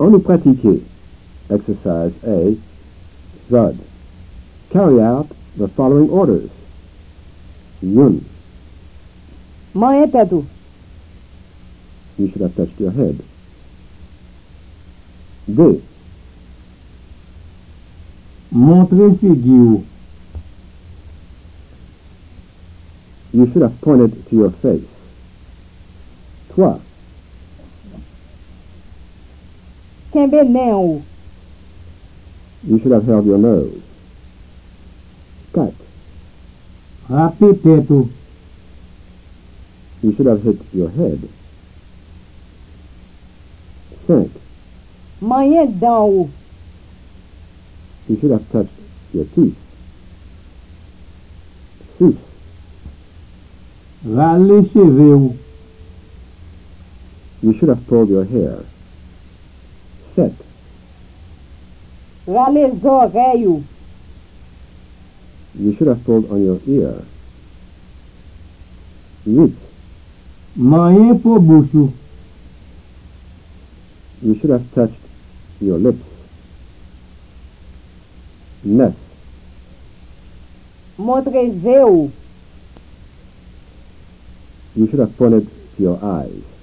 On nous pratiquer. Exercise A. Thud. Carry out the following orders. Yun. Manye tetou. You should have touched your head. D. Montre figi ou. You should have pointed to your face. Trois. Kembe nen ou. You should have held your nose. Cut. Rape tet ou. You should have hit your head. Cinq. Manye dan ou. You should have touched your teeth. Six. Rale cheve ou. You should have pulled your hair. Rale zorey ou. You should have pulled on your ear. Huit. Manye pou bouch ou. You should have touched your lips. Neuf. Montre ze ou. You should have pointed to your eyes.